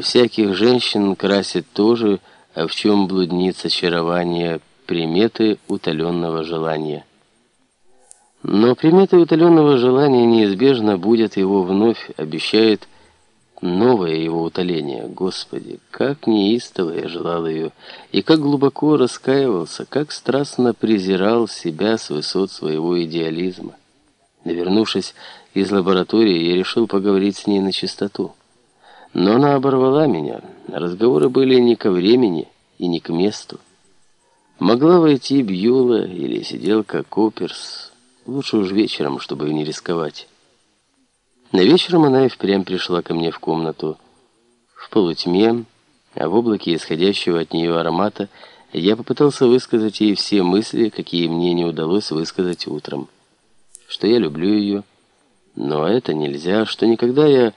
Всяких женщин красит тоже, а в чем блудница очарование приметы утоленного желания. Но приметы утоленного желания неизбежно будет его вновь, обещает новое его утоление. Господи, как неистово я желал ее, и как глубоко раскаивался, как страстно презирал себя с высот своего идеализма. Вернувшись из лаборатории, я решил поговорить с ней на чистоту. Но она оборвала меня. Разговоры были не ко времени и не к месту. Могла войти Бьюла или сиделка Коперс. Лучше уж вечером, чтобы не рисковать. На вечером она и впрямь пришла ко мне в комнату. В полутьме, а в облаке исходящего от нее аромата, я попытался высказать ей все мысли, какие мне не удалось высказать утром. Что я люблю ее, но это нельзя, что никогда я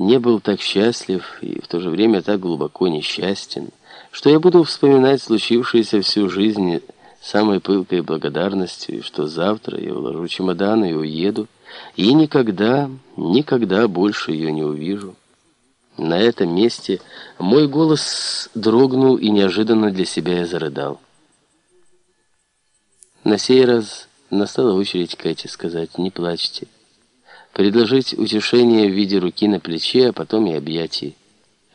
не был так счастлив и в то же время так глубоко несчастен, что я буду вспоминать случившееся всю жизнь самой пылкой благодарностью, что завтра я уложу чемодан и уеду, и никогда, никогда больше ее не увижу. На этом месте мой голос дрогнул, и неожиданно для себя я зарыдал. На сей раз настала очередь Кэти сказать «не плачьте», предложить утешение в виде руки на плече, а потом и объятий.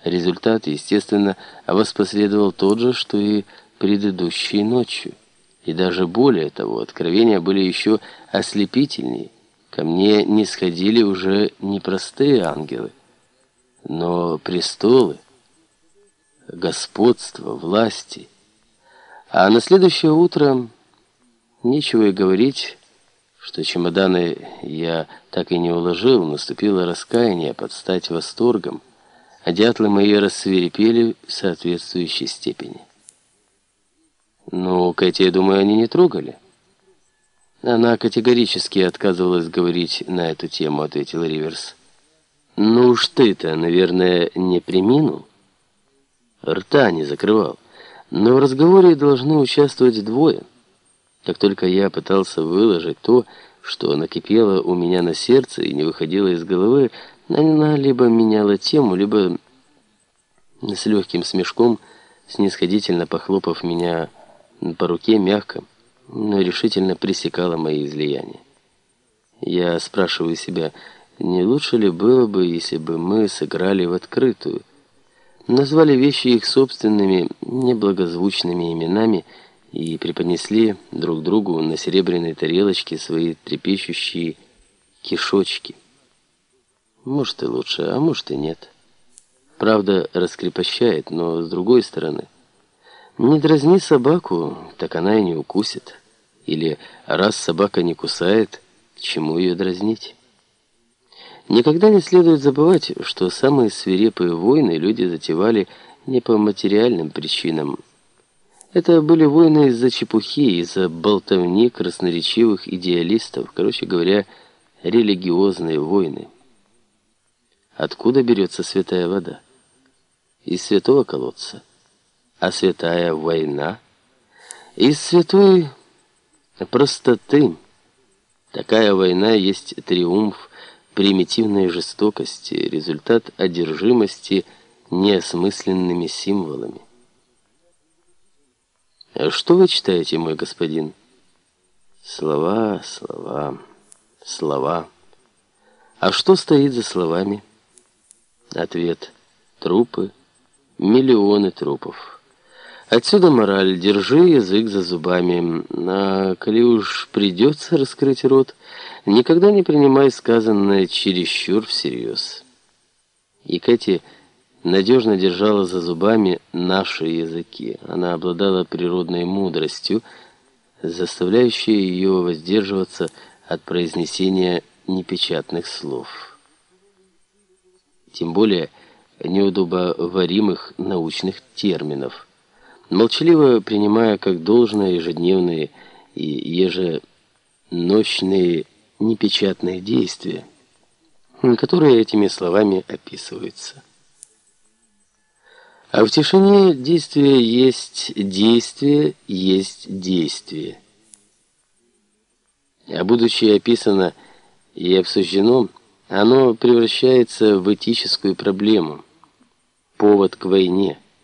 Результат, естественно, воспоследовал тот же, что и предыдущей ночью. И даже более того, откровения были еще ослепительнее. Ко мне не сходили уже не простые ангелы, но престолы, господство, власти. А на следующее утро нечего и говорить, что чемоданы я так и не уложил, наступило раскаяние под стать восторгом, а дятлы мои рассверепели в соответствующей степени. Ну, Кэти, я думаю, они не трогали. Она категорически отказывалась говорить на эту тему, ответил Риверс. Ну уж ты-то, наверное, не приминул? Рта не закрывал. Но в разговоре должны участвовать двое. Как только я пытался выложить то, что накипело у меня на сердце и не выходило из головы, она либо меняла тему, либо с легким смешком, снисходительно похлопав меня по руке мягко, но решительно пресекала мои излияния. Я спрашиваю себя, не лучше ли было бы, если бы мы сыграли в открытую, назвали вещи их собственными неблагозвучными именами и преподнесли друг другу на серебряной тарелочке свои трепещущие кишочки. Может и лучше, а может и нет. Правда раскрепощает, но с другой стороны... Не дразни собаку, так она и не укусит. Или раз собака не кусает, чему ее дразнить? Никогда не следует забывать, что самые свирепые войны люди затевали не по материальным причинам. Это были войны из-за чепухи, из-за болтовни красноречивых идеалистов, короче говоря, религиозные войны. Откуда берется святая вода? Из святого колодца а святая война из святой простоты. Такая война есть триумф примитивной жестокости, результат одержимости неосмысленными символами. Что вы читаете, мой господин? Слова, слова, слова. А что стоит за словами? Ответ. Трупы, миллионы трупов. Отсюда мораль. Держи язык за зубами. А коли уж придется раскрыть рот, никогда не принимай сказанное чересчур всерьез. И Кэти надежно держала за зубами наши языки. Она обладала природной мудростью, заставляющей ее воздерживаться от произнесения непечатных слов. Тем более неудобоваримых научных терминов – молчаливо принимая как должное ежедневные и еженочные непечатные действия, которые этими словами описываются. А в тишине действие есть действие, есть действие. А будучи описано и обсуждено, оно превращается в этическую проблему – повод к войне.